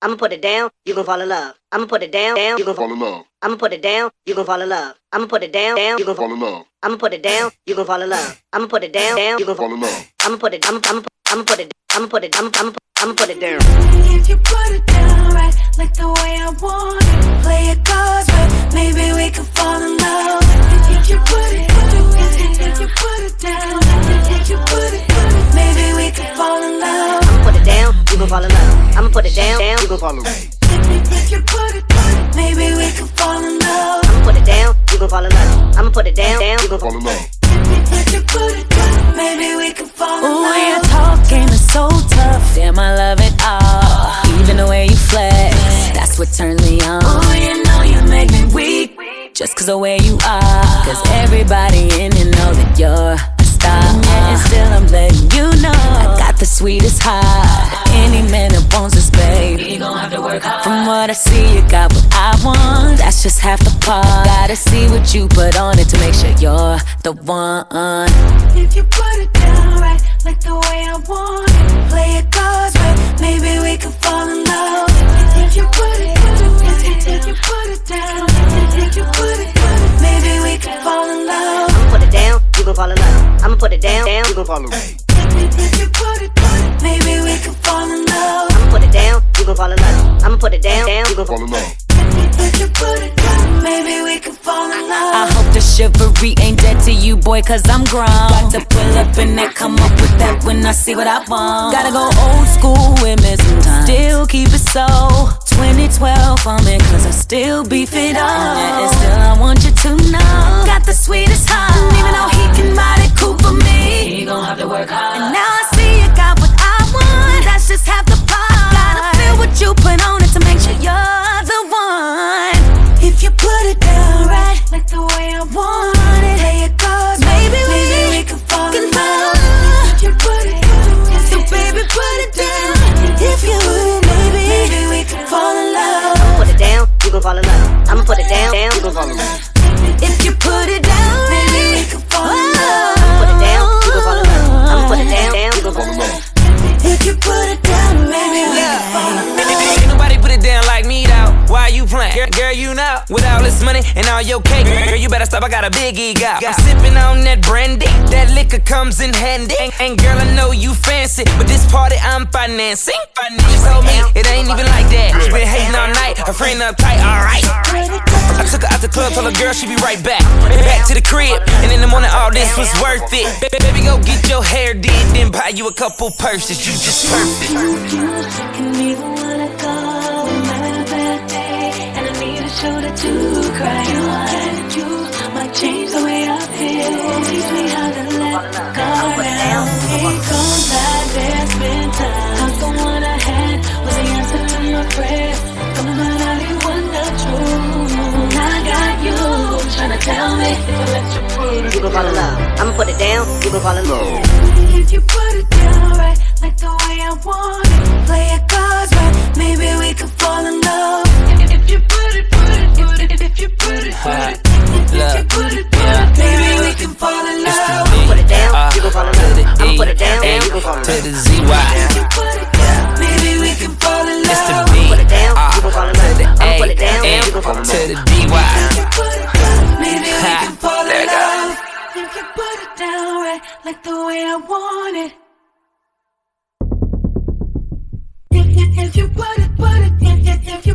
I'ma put it down, you gon' fall in love. I'ma put it down, down, you gon' Fall in love. I'ma put it down, you gon' fall in love. I'ma put it down, down, you gon' Fall in love. I'ma put it down, you gon' fall in love. I'ma put it down, down, you gon' Fall in love. I'ma put it, I'ma, I'ma, I'ma put it, I'ma put it, I'ma, I'ma, I'ma put it down. If you put it down you put it, maybe we can fall in love. I'ma put it down, you gon' fall in love. I'ma put it down, down, you gon' Fall in love. If you put it down, maybe we can fall in Ooh, love. your talk game is so tough. Damn, I love it all. Even the way you flex, that's what turns me on. Ooh, you know you make me weak. Just cause of where you are. Cause everybody in here know that you're a star. And still I'm letting you know I got the sweetest heart. What I see, you got what I want. That's just half the part. Gotta see what you put on it to make sure you're the one. If you put it down right, like the way I want it, play it cards right, maybe we could fall in love. If you put it, if, if you put it down, if you put it, down, maybe we can fall in love. I'ma put it down, you gon' fall in love. I'ma put it down, down, you gon' fall in love. If, if you put it, fall in love. I'ma put it down, down, you gon' Fall in love. If you put it down, maybe we can fall in I hope the chivalry ain't dead to you, boy, cause I'm grown. Got to pull up and that, come up with that when I see what I want. Gotta go old school with me sometimes. Still keep it so 2012 on me, cause I still beef it up. And still, I want you to know. Down, down, you gon' fall in love. If you put it down, Girl, you know. With all this money and all your cake, girl, you better stop. I got a big ego. I'm sipping on that brandy. That liquor comes in handy. And, girl, I know you fancy, but this party I'm financing. She told me it ain't even like that. She been hating all night. Her friend uptight. All right. I took her out the club, told her girl she be right back. Back to the crib, and in the morning all this was worth it. Baby, go get your hair did, then buy you a couple purses. You just perfect. You gon' fall in love. I'ma put it down, you gon' fall in love. Love. if you put it down right, like the way I want it, play it cards right, maybe like the way I want it. If you put it, put it, if you